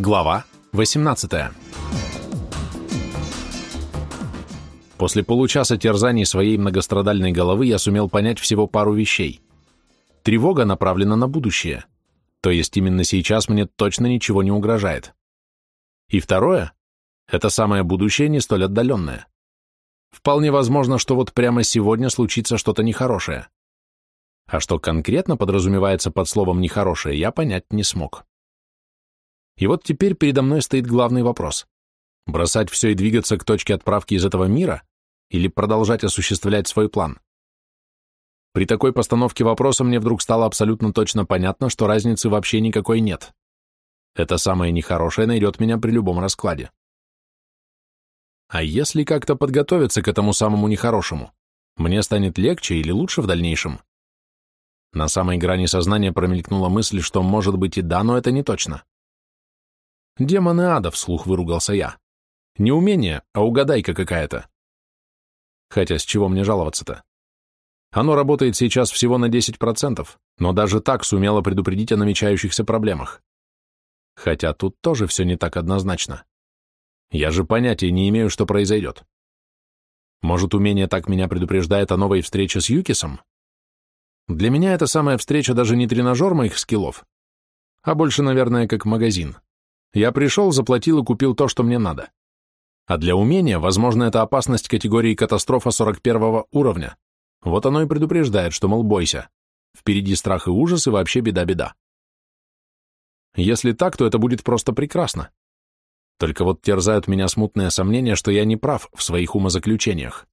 Глава 18 После получаса терзаний своей многострадальной головы я сумел понять всего пару вещей. Тревога направлена на будущее, то есть именно сейчас мне точно ничего не угрожает. И второе, это самое будущее не столь отдаленное. Вполне возможно, что вот прямо сегодня случится что-то нехорошее. А что конкретно подразумевается под словом «нехорошее», я понять не смог. И вот теперь передо мной стоит главный вопрос. Бросать все и двигаться к точке отправки из этого мира или продолжать осуществлять свой план? При такой постановке вопроса мне вдруг стало абсолютно точно понятно, что разницы вообще никакой нет. Это самое нехорошее найдет меня при любом раскладе. А если как-то подготовиться к этому самому нехорошему, мне станет легче или лучше в дальнейшем? На самой грани сознания промелькнула мысль, что может быть и да, но это не точно. Демоны ада, вслух выругался я. Не умение, а угадайка какая-то. Хотя с чего мне жаловаться-то? Оно работает сейчас всего на 10%, но даже так сумело предупредить о намечающихся проблемах. Хотя тут тоже все не так однозначно. Я же понятия не имею, что произойдет. Может, умение так меня предупреждает о новой встрече с Юкисом? Для меня эта самая встреча даже не тренажер моих скиллов, а больше, наверное, как магазин. Я пришел, заплатил и купил то, что мне надо. А для умения, возможно, это опасность категории катастрофа 41 уровня. Вот оно и предупреждает, что, мол, бойся. Впереди страх и ужас, и вообще беда-беда. Если так, то это будет просто прекрасно. Только вот терзают меня смутные сомнения, что я не прав в своих умозаключениях.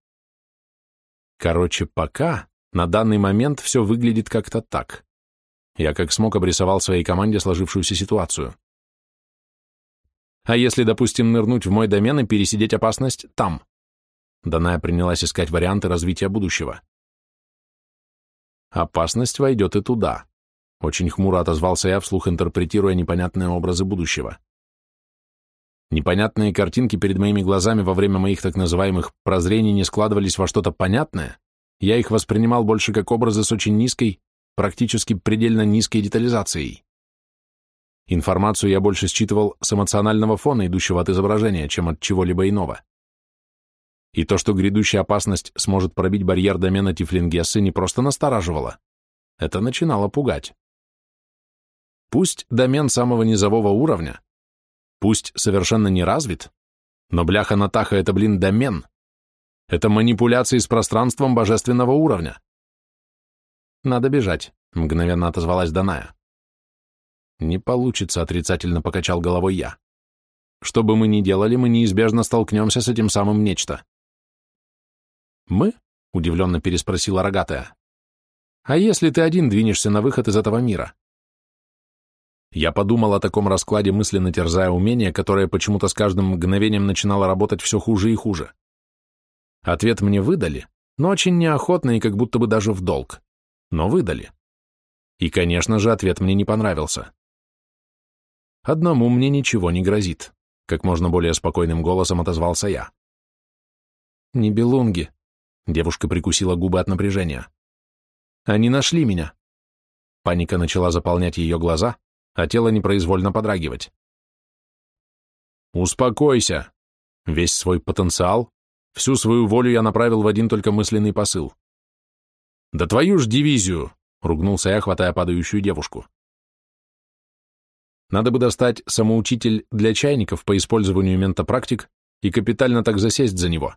Короче, пока, на данный момент, все выглядит как-то так. Я как смог обрисовал своей команде сложившуюся ситуацию. А если, допустим, нырнуть в мой домен и пересидеть опасность там? Даная принялась искать варианты развития будущего. Опасность войдет и туда. Очень хмуро отозвался я, вслух интерпретируя непонятные образы будущего. Непонятные картинки перед моими глазами во время моих так называемых прозрений не складывались во что-то понятное, я их воспринимал больше как образы с очень низкой, практически предельно низкой детализацией. Информацию я больше считывал с эмоционального фона, идущего от изображения, чем от чего-либо иного. И то, что грядущая опасность сможет пробить барьер домена Тифлингессы, не просто настораживало. Это начинало пугать. Пусть домен самого низового уровня, пусть совершенно не развит, но бляха-натаха — это, блин, домен. Это манипуляции с пространством божественного уровня. «Надо бежать», — мгновенно отозвалась Даная. Не получится, отрицательно покачал головой я. Что бы мы ни делали, мы неизбежно столкнемся с этим самым нечто. Мы? Удивленно переспросила рогатая. А если ты один двинешься на выход из этого мира? Я подумал о таком раскладе, мысленно терзая умение, которое почему-то с каждым мгновением начинало работать все хуже и хуже. Ответ мне выдали, но очень неохотно и как будто бы даже в долг. Но выдали. И, конечно же, ответ мне не понравился. Одному мне ничего не грозит, как можно более спокойным голосом отозвался я. Не белунги. Девушка прикусила губы от напряжения. Они нашли меня. Паника начала заполнять ее глаза, а тело непроизвольно подрагивать. Успокойся. Весь свой потенциал, всю свою волю я направил в один только мысленный посыл. Да твою ж дивизию, ругнулся я, хватая падающую девушку. Надо бы достать самоучитель для чайников по использованию ментопрактик и капитально так засесть за него.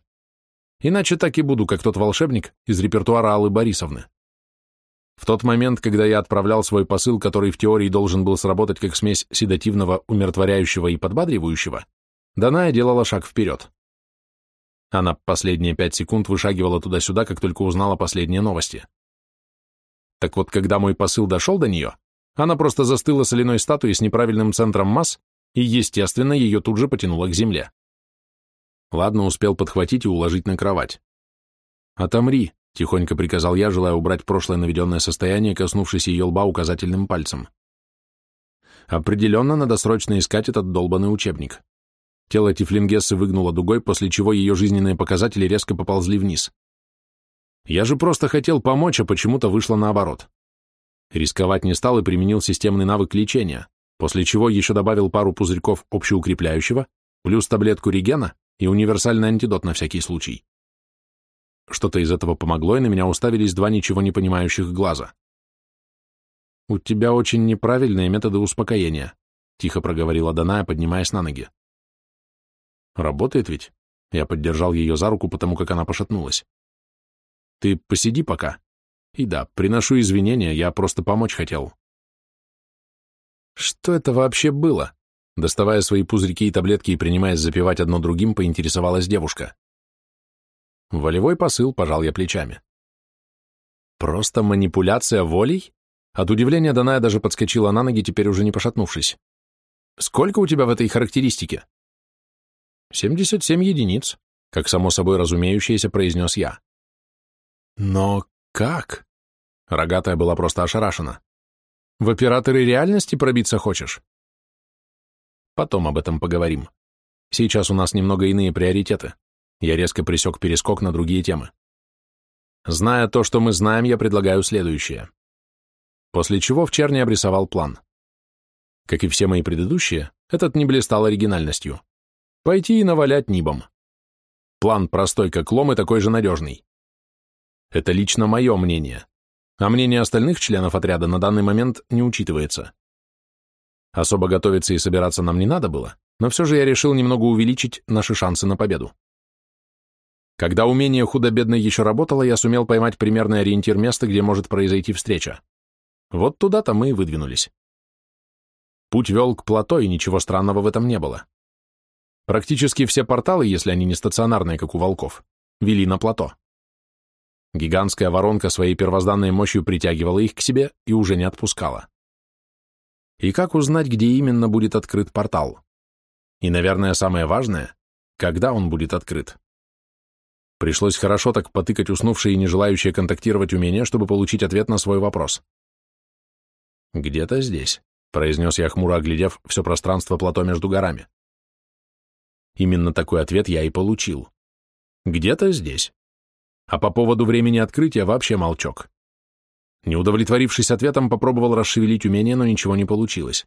Иначе так и буду, как тот волшебник из репертуара Аллы Борисовны. В тот момент, когда я отправлял свой посыл, который в теории должен был сработать как смесь седативного, умиротворяющего и подбадривающего, Даная делала шаг вперед. Она последние пять секунд вышагивала туда-сюда, как только узнала последние новости. Так вот, когда мой посыл дошел до нее, она просто застыла соляной статуей с неправильным центром масс, и, естественно, ее тут же потянуло к земле. Ладно, успел подхватить и уложить на кровать. «Отомри», — тихонько приказал я, желая убрать прошлое наведенное состояние, коснувшись ее лба указательным пальцем. Определенно надо срочно искать этот долбанный учебник. Тело Тифлингессы выгнуло дугой, после чего ее жизненные показатели резко поползли вниз. Я же просто хотел помочь, а почему-то вышло наоборот. Рисковать не стал и применил системный навык лечения, после чего еще добавил пару пузырьков общеукрепляющего, плюс таблетку регена и универсальный антидот на всякий случай. Что-то из этого помогло, и на меня уставились два ничего не понимающих глаза. «У тебя очень неправильные методы успокоения», — тихо проговорила Даная, поднимаясь на ноги. «Работает ведь?» Я поддержал ее за руку, потому как она пошатнулась. «Ты посиди пока. И да, приношу извинения, я просто помочь хотел». «Что это вообще было?» Доставая свои пузырьки и таблетки и принимаясь запивать одно другим, поинтересовалась девушка. Волевой посыл, пожал я плечами. Просто манипуляция волей? От удивления Даная даже подскочила на ноги, теперь уже не пошатнувшись. Сколько у тебя в этой характеристике? 77 единиц, как само собой разумеющееся произнес я. Но как? Рогатая была просто ошарашена. В операторы реальности пробиться хочешь? Потом об этом поговорим. Сейчас у нас немного иные приоритеты. Я резко пресек перескок на другие темы. Зная то, что мы знаем, я предлагаю следующее. После чего в черне обрисовал план. Как и все мои предыдущие, этот не блистал оригинальностью. Пойти и навалять Нибом. План простой, как лом, и такой же надежный. Это лично мое мнение, а мнение остальных членов отряда на данный момент не учитывается. Особо готовиться и собираться нам не надо было, но все же я решил немного увеличить наши шансы на победу. Когда умение худо-бедно еще работало, я сумел поймать примерный ориентир места, где может произойти встреча. Вот туда-то мы и выдвинулись. Путь вел к плато, и ничего странного в этом не было. Практически все порталы, если они не стационарные, как у волков, вели на плато. Гигантская воронка своей первозданной мощью притягивала их к себе и уже не отпускала. И как узнать, где именно будет открыт портал? И, наверное, самое важное, когда он будет открыт. Пришлось хорошо так потыкать уснувшие и не желающие контактировать умения, чтобы получить ответ на свой вопрос. «Где-то здесь», — произнес я, хмуро оглядев все пространство плато между горами. Именно такой ответ я и получил. «Где-то здесь». А по поводу времени открытия вообще молчок. Не удовлетворившись ответом, попробовал расшевелить умение, но ничего не получилось.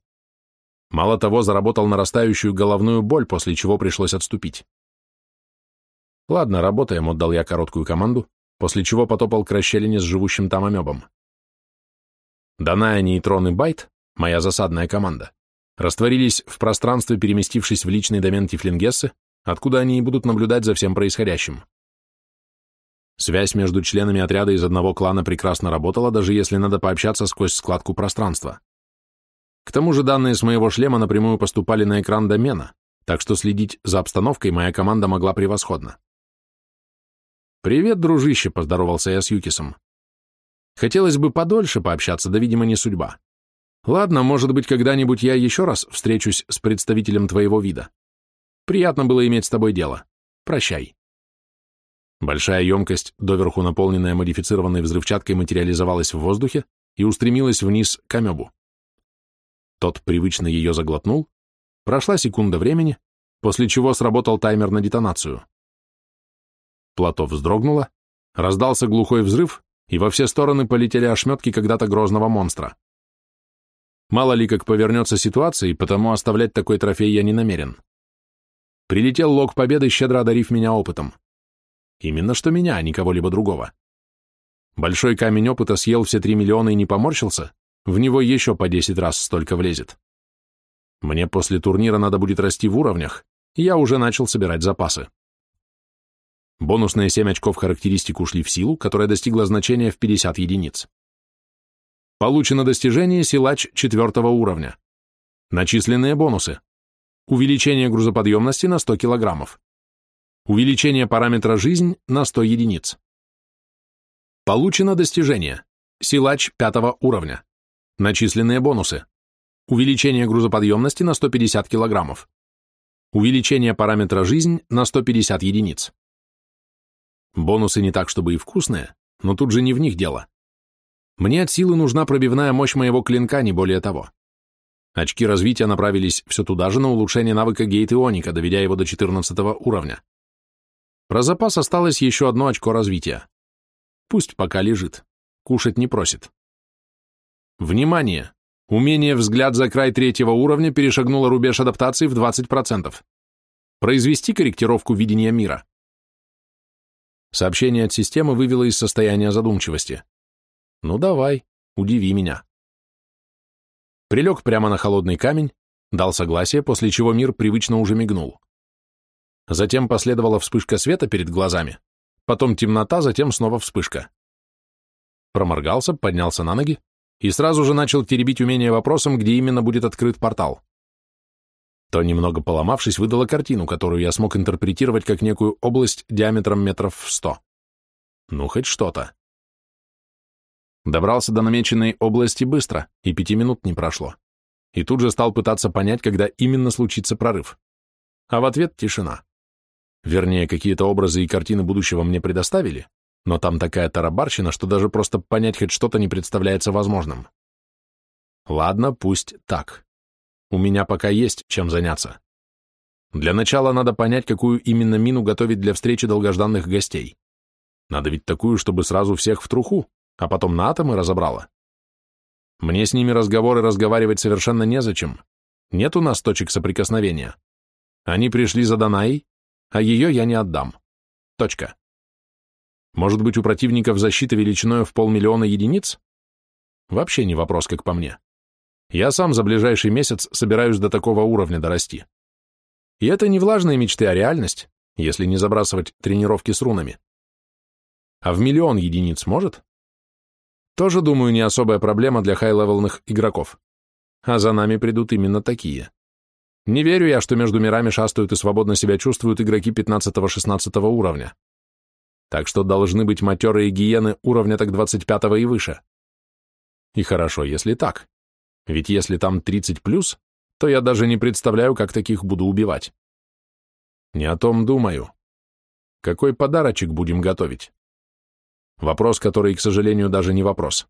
Мало того, заработал нарастающую головную боль, после чего пришлось отступить. Ладно, работаем, отдал я короткую команду, после чего потопал к расщелине с живущим там амебом. Даная нейтрон и байт, моя засадная команда, растворились в пространстве, переместившись в личный домен Тифлингессы, откуда они и будут наблюдать за всем происходящим. Связь между членами отряда из одного клана прекрасно работала, даже если надо пообщаться сквозь складку пространства. К тому же данные с моего шлема напрямую поступали на экран домена, так что следить за обстановкой моя команда могла превосходно. «Привет, дружище», — поздоровался я с Юкисом. «Хотелось бы подольше пообщаться, да, видимо, не судьба. Ладно, может быть, когда-нибудь я еще раз встречусь с представителем твоего вида. Приятно было иметь с тобой дело. Прощай». Большая емкость, доверху наполненная модифицированной взрывчаткой, материализовалась в воздухе и устремилась вниз к амебу. Тот привычно ее заглотнул, прошла секунда времени, после чего сработал таймер на детонацию. Плато вздрогнуло, раздался глухой взрыв, и во все стороны полетели ошметки когда-то грозного монстра. Мало ли как повернется ситуация, и потому оставлять такой трофей я не намерен. Прилетел лог победы, щедро одарив меня опытом. Именно что меня, а не кого-либо другого. Большой камень опыта съел все три миллиона и не поморщился, в него еще по десять раз столько влезет. Мне после турнира надо будет расти в уровнях, и я уже начал собирать запасы. Бонусные 7 очков характеристик ушли в силу, которая достигла значения в 50 единиц. Получено достижение силач четвертого уровня. Начисленные бонусы. Увеличение грузоподъемности на 100 килограммов. Увеличение параметра «жизнь» на 100 единиц. Получено достижение. Силач пятого уровня. Начисленные бонусы. Увеличение грузоподъемности на 150 килограммов. Увеличение параметра «жизнь» на 150 единиц. Бонусы не так, чтобы и вкусные, но тут же не в них дело. Мне от силы нужна пробивная мощь моего клинка, не более того. Очки развития направились все туда же на улучшение навыка гейт ионика, доведя его до 14 уровня. Про запас осталось еще одно очко развития. Пусть пока лежит. Кушать не просит. Внимание! Умение «Взгляд за край третьего уровня» перешагнуло рубеж адаптации в 20%. Произвести корректировку видения мира. Сообщение от системы вывело из состояния задумчивости. Ну давай, удиви меня. Прилег прямо на холодный камень, дал согласие, после чего мир привычно уже мигнул. Затем последовала вспышка света перед глазами, потом темнота, затем снова вспышка. Проморгался, поднялся на ноги и сразу же начал теребить умение вопросом, где именно будет открыт портал. То, немного поломавшись, выдала картину, которую я смог интерпретировать как некую область диаметром метров в сто. Ну, хоть что-то. Добрался до намеченной области быстро, и пяти минут не прошло. И тут же стал пытаться понять, когда именно случится прорыв. А в ответ тишина. Вернее, какие-то образы и картины будущего мне предоставили, но там такая тарабарщина, что даже просто понять хоть что-то не представляется возможным. Ладно, пусть так. У меня пока есть чем заняться. Для начала надо понять, какую именно мину готовить для встречи долгожданных гостей. Надо ведь такую, чтобы сразу всех в труху, а потом на атомы разобрала. Мне с ними разговоры разговаривать совершенно незачем. Нет у нас точек соприкосновения. Они пришли за Данаей, а ее я не отдам. Точка. Может быть, у противников защита величиной в полмиллиона единиц? Вообще не вопрос, как по мне. Я сам за ближайший месяц собираюсь до такого уровня дорасти. И это не влажные мечты, а реальность, если не забрасывать тренировки с рунами. А в миллион единиц может? Тоже, думаю, не особая проблема для хай-левелных игроков. А за нами придут именно такие. Не верю я, что между мирами шастают и свободно себя чувствуют игроки 15-16 уровня так что должны быть матерые гиены уровня так 25 и выше. И хорошо, если так. Ведь если там 30 плюс, то я даже не представляю, как таких буду убивать. Не о том думаю. Какой подарочек будем готовить? Вопрос, который, к сожалению, даже не вопрос.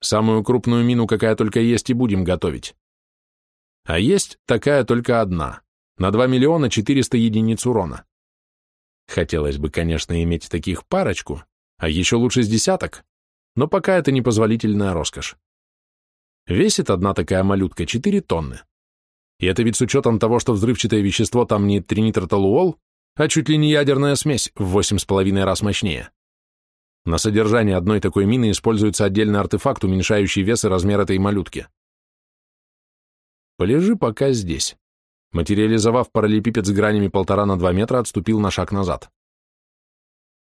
Самую крупную мину, какая только есть, и будем готовить. А есть такая только одна, на 2 миллиона 400 единиц урона. Хотелось бы, конечно, иметь таких парочку, а еще лучше с десяток, но пока это непозволительная роскошь. Весит одна такая малютка 4 тонны. И это ведь с учетом того, что взрывчатое вещество там не тринитротолуол, а чуть ли не ядерная смесь в восемь с половиной раз мощнее. На содержание одной такой мины используется отдельный артефакт, уменьшающий вес и размер этой малютки. Полежи пока здесь материализовав параллелепипед с гранями полтора на два метра, отступил на шаг назад.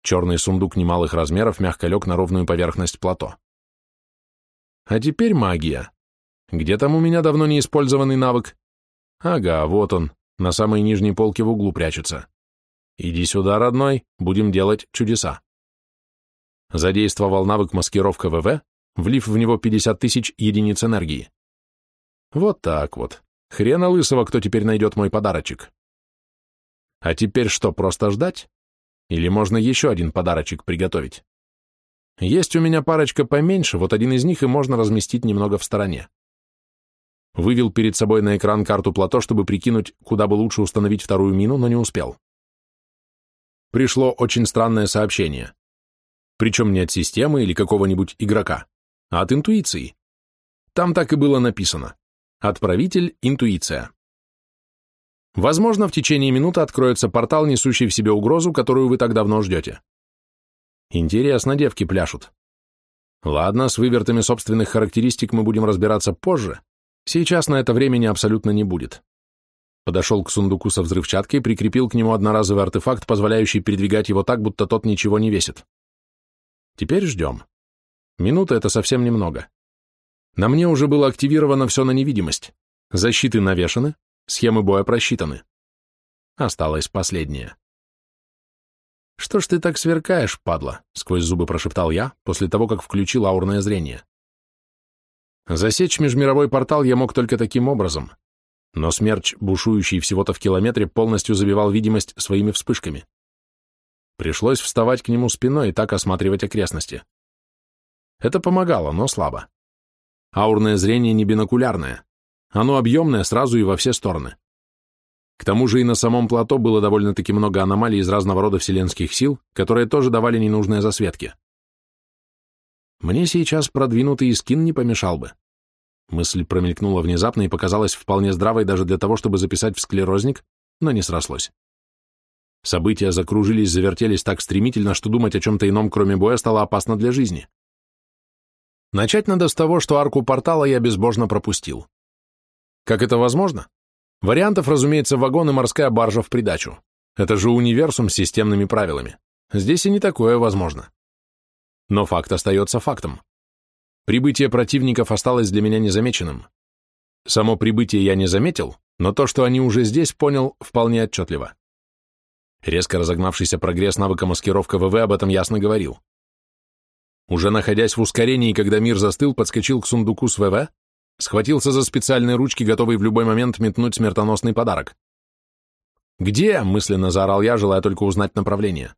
Черный сундук немалых размеров мягко лег на ровную поверхность плато. А теперь магия. Где там у меня давно не использованный навык? Ага, вот он, на самой нижней полке в углу прячется. Иди сюда, родной, будем делать чудеса. Задействовал навык маскировка ВВ, влив в него 50 тысяч единиц энергии. Вот так вот. Хрена лысого, кто теперь найдет мой подарочек. А теперь что, просто ждать? Или можно еще один подарочек приготовить? Есть у меня парочка поменьше, вот один из них и можно разместить немного в стороне. Вывел перед собой на экран карту плато, чтобы прикинуть, куда бы лучше установить вторую мину, но не успел. Пришло очень странное сообщение. Причем не от системы или какого-нибудь игрока, а от интуиции. Там так и было написано. Отправитель – интуиция. Возможно, в течение минуты откроется портал, несущий в себе угрозу, которую вы так давно ждете. Интересно, девки пляшут. Ладно, с вывертами собственных характеристик мы будем разбираться позже. Сейчас на это времени абсолютно не будет. Подошел к сундуку со взрывчаткой, прикрепил к нему одноразовый артефакт, позволяющий передвигать его так, будто тот ничего не весит. Теперь ждем. Минута — это совсем немного. На мне уже было активировано все на невидимость. Защиты навешаны, схемы боя просчитаны. Осталось последнее. «Что ж ты так сверкаешь, падла?» — сквозь зубы прошептал я, после того, как включил аурное зрение. Засечь межмировой портал я мог только таким образом, но смерч, бушующий всего-то в километре, полностью забивал видимость своими вспышками. Пришлось вставать к нему спиной и так осматривать окрестности. Это помогало, но слабо. Аурное зрение не бинокулярное. Оно объемное сразу и во все стороны. К тому же и на самом плато было довольно-таки много аномалий из разного рода вселенских сил, которые тоже давали ненужные засветки. Мне сейчас продвинутый скин не помешал бы. Мысль промелькнула внезапно и показалась вполне здравой даже для того, чтобы записать в склерозник, но не срослось. События закружились, завертелись так стремительно, что думать о чем-то ином, кроме боя, стало опасно для жизни. Начать надо с того, что арку портала я безбожно пропустил. Как это возможно? Вариантов, разумеется, вагон и морская баржа в придачу. Это же универсум с системными правилами. Здесь и не такое возможно. Но факт остается фактом. Прибытие противников осталось для меня незамеченным. Само прибытие я не заметил, но то, что они уже здесь, понял вполне отчетливо. Резко разогнавшийся прогресс навыка маскировка ВВ об этом ясно говорил. Уже находясь в ускорении, когда мир застыл, подскочил к сундуку с ВВ, схватился за специальные ручки, готовый в любой момент метнуть смертоносный подарок. «Где?» — мысленно заорал я, желая только узнать направление.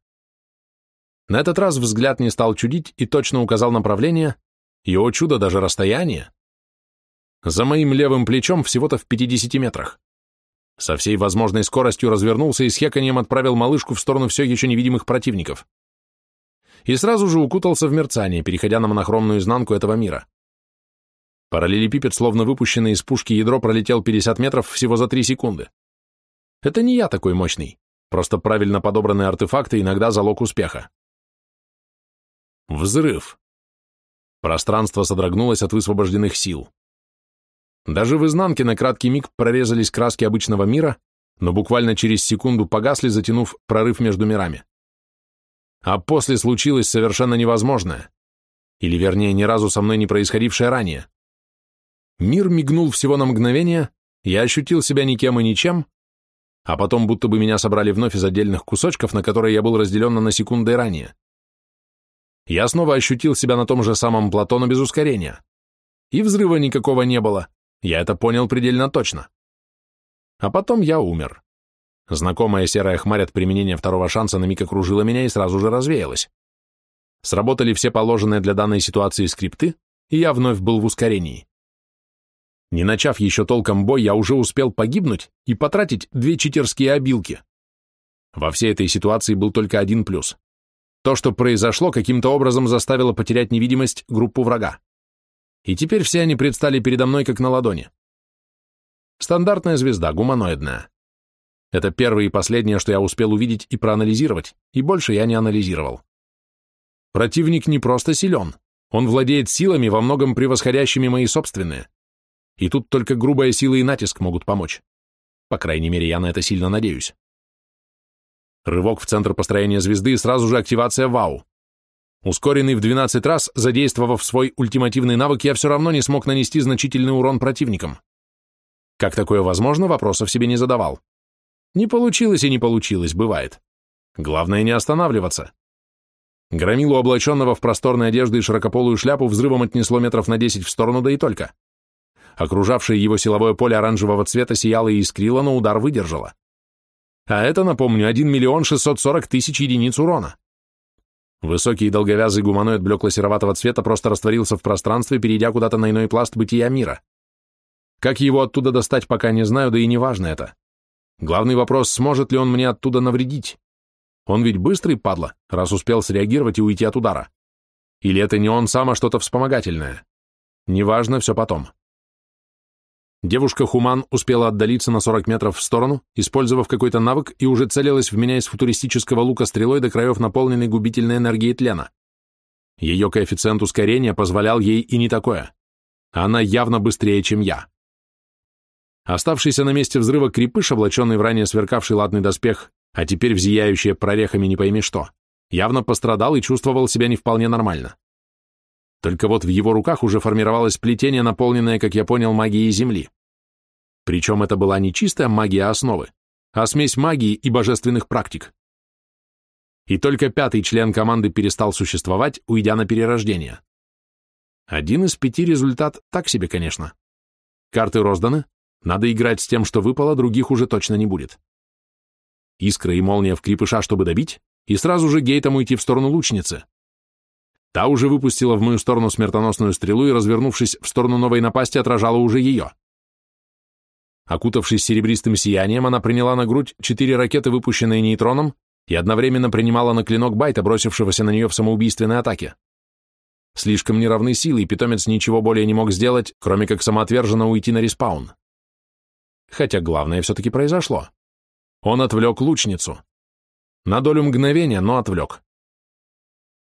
На этот раз взгляд не стал чудить и точно указал направление, и, о чудо, даже расстояние. За моим левым плечом всего-то в 50 метрах. Со всей возможной скоростью развернулся и с хеканьем отправил малышку в сторону все еще невидимых противников. И сразу же укутался в мерцание, переходя на монохромную изнанку этого мира. Параллелепипед, словно выпущенный из пушки ядро, пролетел 50 метров всего за 3 секунды. Это не я такой мощный, просто правильно подобранные артефакты иногда залог успеха. Взрыв. Пространство содрогнулось от высвобожденных сил. Даже в изнанке на краткий миг прорезались краски обычного мира, но буквально через секунду погасли, затянув прорыв между мирами. А после случилось совершенно невозможное. Или, вернее, ни разу со мной не происходившее ранее. Мир мигнул всего на мгновение, я ощутил себя никем и ничем, а потом будто бы меня собрали вновь из отдельных кусочков, на которые я был разделен на секунды ранее. Я снова ощутил себя на том же самом плато, но без ускорения. И взрыва никакого не было, я это понял предельно точно. А потом я умер. Знакомая серая хмарь от применения второго шанса на миг окружила меня и сразу же развеялась. Сработали все положенные для данной ситуации скрипты, и я вновь был в ускорении. Не начав еще толком бой, я уже успел погибнуть и потратить две читерские обилки. Во всей этой ситуации был только один плюс. То, что произошло, каким-то образом заставило потерять невидимость группу врага. И теперь все они предстали передо мной как на ладони. Стандартная звезда, гуманоидная. Это первое и последнее, что я успел увидеть и проанализировать, и больше я не анализировал. Противник не просто силен, он владеет силами, во многом превосходящими мои собственные. И тут только грубая сила и натиск могут помочь. По крайней мере, я на это сильно надеюсь. Рывок в центр построения звезды и сразу же активация ВАУ. Ускоренный в 12 раз, задействовав свой ультимативный навык, я все равно не смог нанести значительный урон противникам. Как такое возможно, вопросов себе не задавал. Не получилось и не получилось, бывает. Главное не останавливаться. Громилу, облаченного в просторные одежды и широкополую шляпу, взрывом отнесло метров на 10 в сторону, да и только. Окружавшее его силовое поле оранжевого цвета сияло и искрило, но удар выдержало. А это, напомню, 1 миллион 640 тысяч единиц урона. Высокий и долговязый гуманоид блекло-сероватого цвета просто растворился в пространстве, перейдя куда-то на иной пласт бытия мира. Как его оттуда достать, пока не знаю, да и не важно это. Главный вопрос, сможет ли он мне оттуда навредить? Он ведь быстрый, падла, раз успел среагировать и уйти от удара. Или это не он сам, а что-то вспомогательное? Неважно, все потом. Девушка-хуман успела отдалиться на 40 метров в сторону, использовав какой-то навык, и уже целилась в меня из футуристического лука стрелой до краев наполненной губительной энергией тлена. Ее коэффициент ускорения позволял ей и не такое. Она явно быстрее, чем я. Оставшийся на месте взрыва крепыш, облаченный в ранее сверкавший латный доспех, а теперь в зияющее прорехами не пойми что, явно пострадал и чувствовал себя не вполне нормально. Только вот в его руках уже формировалось плетение, наполненное, как я понял, магией Земли. Причем это была не чистая магия основы, а смесь магии и божественных практик. И только пятый член команды перестал существовать, уйдя на перерождение. Один из пяти результат так себе, конечно. Карты розданы, надо играть с тем, что выпало, других уже точно не будет. Искра и молния в крепыша, чтобы добить, и сразу же гейтом уйти в сторону лучницы. Та уже выпустила в мою сторону смертоносную стрелу и, развернувшись в сторону новой напасти, отражала уже ее. Окутавшись серебристым сиянием, она приняла на грудь четыре ракеты, выпущенные нейтроном, и одновременно принимала на клинок байта, бросившегося на нее в самоубийственной атаке. Слишком неравны силы, и питомец ничего более не мог сделать, кроме как самоотверженно уйти на респаун. Хотя главное все-таки произошло. Он отвлек лучницу. На долю мгновения, но отвлек.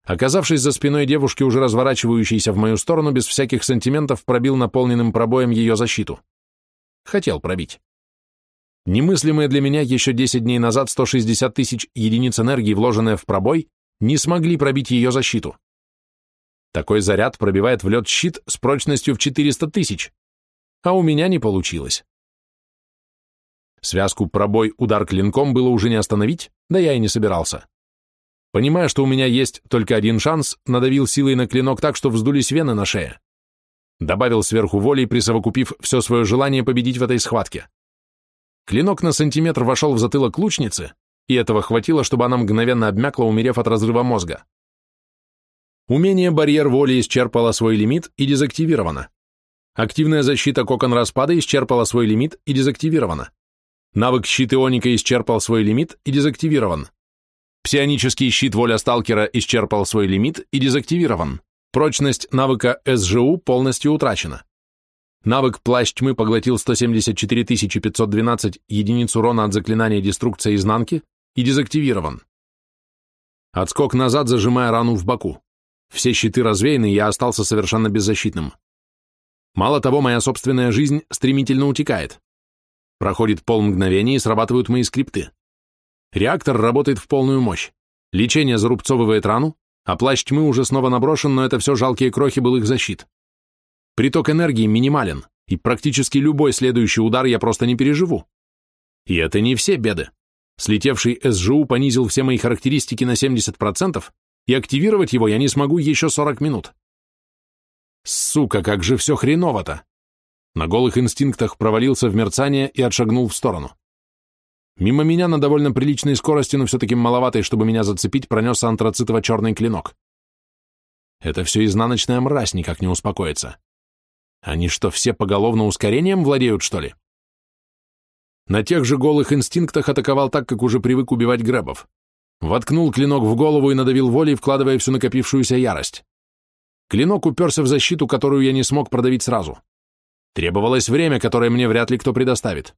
Оказавшись за спиной девушки, уже разворачивающейся в мою сторону, без всяких сантиментов пробил наполненным пробоем ее защиту. Хотел пробить. Немыслимые для меня еще 10 дней назад 160 тысяч единиц энергии, вложенные в пробой, не смогли пробить ее защиту. Такой заряд пробивает в лед щит с прочностью в 400 тысяч, а у меня не получилось. Связку пробой удар клинком было уже не остановить, да я и не собирался. Понимая, что у меня есть только один шанс, надавил силой на клинок так, что вздулись вены на шее. Добавил сверху воли, присовокупив все свое желание победить в этой схватке. Клинок на сантиметр вошел в затылок лучницы, и этого хватило, чтобы она мгновенно обмякла, умерев от разрыва мозга. Умение барьер воли исчерпало свой лимит и дезактивировано. Активная защита кокон распада исчерпала свой лимит и дезактивирована. Навык щит ионика исчерпал свой лимит и дезактивирован. Псионический щит воля сталкера исчерпал свой лимит и дезактивирован. Прочность навыка СЖУ полностью утрачена. Навык плащ тьмы поглотил 174 512 единиц урона от заклинания деструкция изнанки и дезактивирован. Отскок назад, зажимая рану в боку. Все щиты развеяны, я остался совершенно беззащитным. Мало того, моя собственная жизнь стремительно утекает. Проходит полмгновения, и срабатывают мои скрипты. Реактор работает в полную мощь. Лечение зарубцовывает рану, а плащ тьмы уже снова наброшен, но это все жалкие крохи былых защит. Приток энергии минимален, и практически любой следующий удар я просто не переживу. И это не все беды. Слетевший СЖУ понизил все мои характеристики на 70%, и активировать его я не смогу еще 40 минут. Сука, как же все хреново-то! На голых инстинктах провалился в мерцание и отшагнул в сторону. Мимо меня на довольно приличной скорости, но все-таки маловатой, чтобы меня зацепить, пронесся антрацитово-черный клинок. Это все изнаночная мразь никак не успокоится. Они что, все поголовно ускорением владеют, что ли? На тех же голых инстинктах атаковал так, как уже привык убивать гребов. Воткнул клинок в голову и надавил волей, вкладывая всю накопившуюся ярость. Клинок уперся в защиту, которую я не смог продавить сразу. Требовалось время, которое мне вряд ли кто предоставит.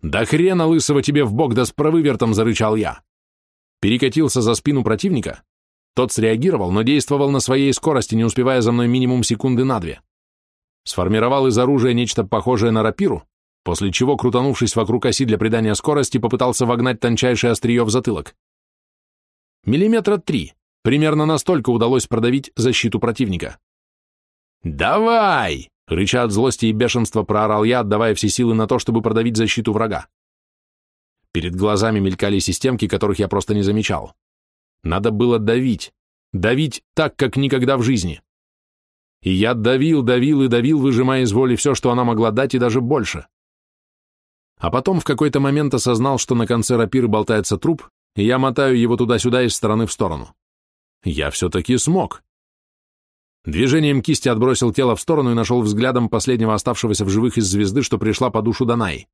«Да хрена лысого тебе в бок да с провывертом!» — зарычал я. Перекатился за спину противника. Тот среагировал, но действовал на своей скорости, не успевая за мной минимум секунды на две. Сформировал из оружия нечто похожее на рапиру, после чего, крутанувшись вокруг оси для придания скорости, попытался вогнать тончайшее острие в затылок. Миллиметра три, примерно настолько удалось продавить защиту противника. «Давай!» Рыча от злости и бешенства проорал я, отдавая все силы на то, чтобы продавить защиту врага. Перед глазами мелькали системки, которых я просто не замечал. Надо было давить. Давить так, как никогда в жизни. И я давил, давил и давил, выжимая из воли все, что она могла дать, и даже больше. А потом в какой-то момент осознал, что на конце рапиры болтается труп, и я мотаю его туда-сюда из стороны в сторону. Я все-таки смог. Движением кисти отбросил тело в сторону и нашел взглядом последнего оставшегося в живых из звезды, что пришла по душу Данай.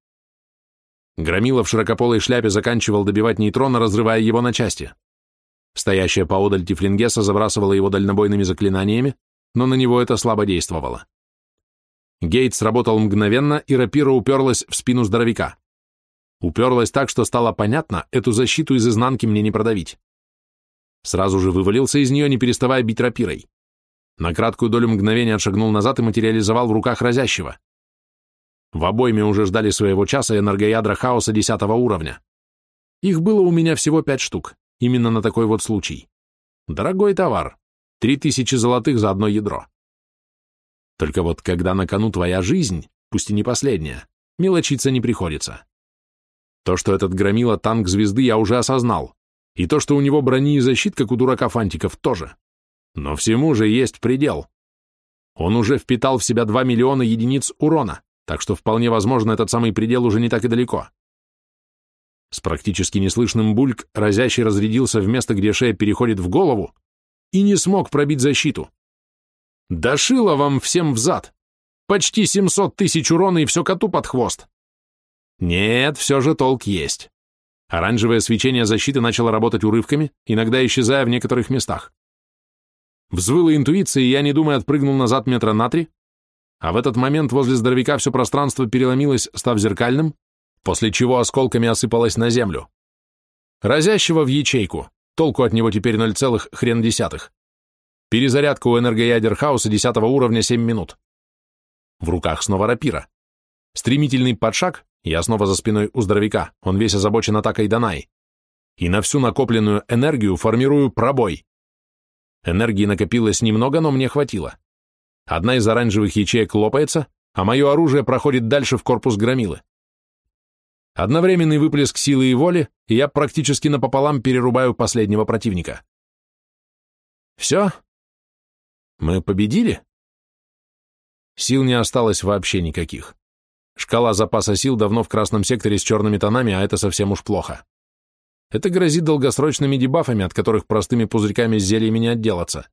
Громила в широкополой шляпе заканчивал добивать нейтрона, разрывая его на части. Стоящая поодаль Тифлингеса забрасывала его дальнобойными заклинаниями, но на него это слабо действовало. Гейт сработал мгновенно, и рапира уперлась в спину здоровяка. Уперлась так, что стало понятно, эту защиту из изнанки мне не продавить. Сразу же вывалился из нее, не переставая бить рапирой. На краткую долю мгновения отшагнул назад и материализовал в руках разящего. В обойме уже ждали своего часа энергоядра хаоса десятого уровня. Их было у меня всего пять штук, именно на такой вот случай. Дорогой товар. Три тысячи золотых за одно ядро. Только вот когда на кону твоя жизнь, пусть и не последняя, мелочиться не приходится. То, что этот громила танк звезды, я уже осознал. И то, что у него брони и защит, как у дурака фантиков, тоже. Но всему же есть предел. Он уже впитал в себя 2 миллиона единиц урона, так что вполне возможно этот самый предел уже не так и далеко. С практически неслышным бульк разящий разрядился в место, где шея переходит в голову, и не смог пробить защиту. Дошило вам всем взад. Почти 700 тысяч урона и все коту под хвост. Нет, все же толк есть. Оранжевое свечение защиты начало работать урывками, иногда исчезая в некоторых местах. Взвыла интуиция, и я, не думая, отпрыгнул назад метра на три, а в этот момент возле здоровяка все пространство переломилось, став зеркальным, после чего осколками осыпалось на землю. Разящего в ячейку, толку от него теперь ноль целых хрен десятых. Перезарядка у энергоядер хаоса десятого уровня 7 минут. В руках снова рапира. Стремительный подшаг, я снова за спиной у здоровяка, он весь озабочен атакой Данай. И на всю накопленную энергию формирую пробой. Энергии накопилось немного, но мне хватило. Одна из оранжевых ячеек лопается, а мое оружие проходит дальше в корпус громилы. Одновременный выплеск силы и воли, и я практически напополам перерубаю последнего противника. Все? Мы победили? Сил не осталось вообще никаких. Шкала запаса сил давно в красном секторе с черными тонами, а это совсем уж плохо. Это грозит долгосрочными дебафами, от которых простыми пузырьками с зельями не отделаться.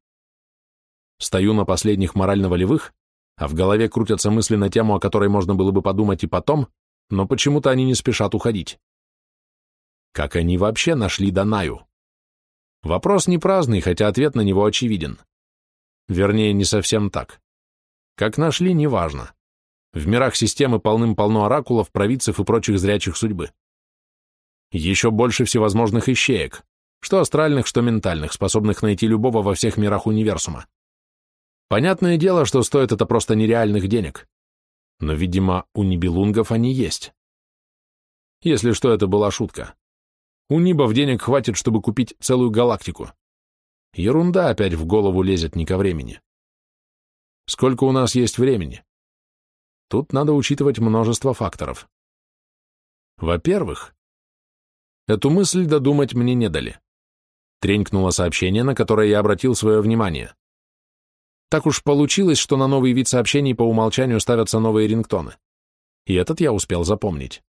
Стою на последних морально-волевых, а в голове крутятся мысли на тему, о которой можно было бы подумать и потом, но почему-то они не спешат уходить. Как они вообще нашли Данаю? Вопрос не праздный, хотя ответ на него очевиден. Вернее, не совсем так. Как нашли, неважно. В мирах системы полным-полно оракулов, провидцев и прочих зрячих судьбы. Еще больше всевозможных ищеек, что астральных, что ментальных, способных найти любого во всех мирах универсума. Понятное дело, что стоит это просто нереальных денег. Но, видимо, у нибелунгов они есть. Если что, это была шутка. У нибов денег хватит, чтобы купить целую галактику. Ерунда опять в голову лезет не ко времени. Сколько у нас есть времени? Тут надо учитывать множество факторов. Во-первых, эту мысль додумать мне не дали. Тренькнуло сообщение, на которое я обратил свое внимание. Так уж получилось, что на новый вид сообщений по умолчанию ставятся новые рингтоны. И этот я успел запомнить.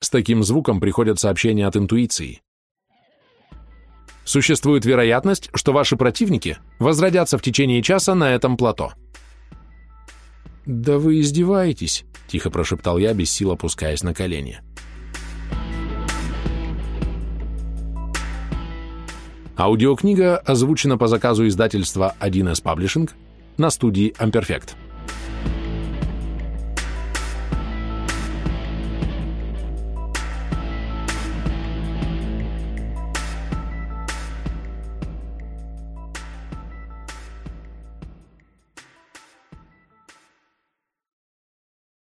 С таким звуком приходят сообщения от интуиции. Существует вероятность, что ваши противники возродятся в течение часа на этом плато. «Да вы издеваетесь», — тихо прошептал я, без сил опускаясь на колени. Аудиокнига озвучена по заказу издательства 1С Publishing на студии Amperfect.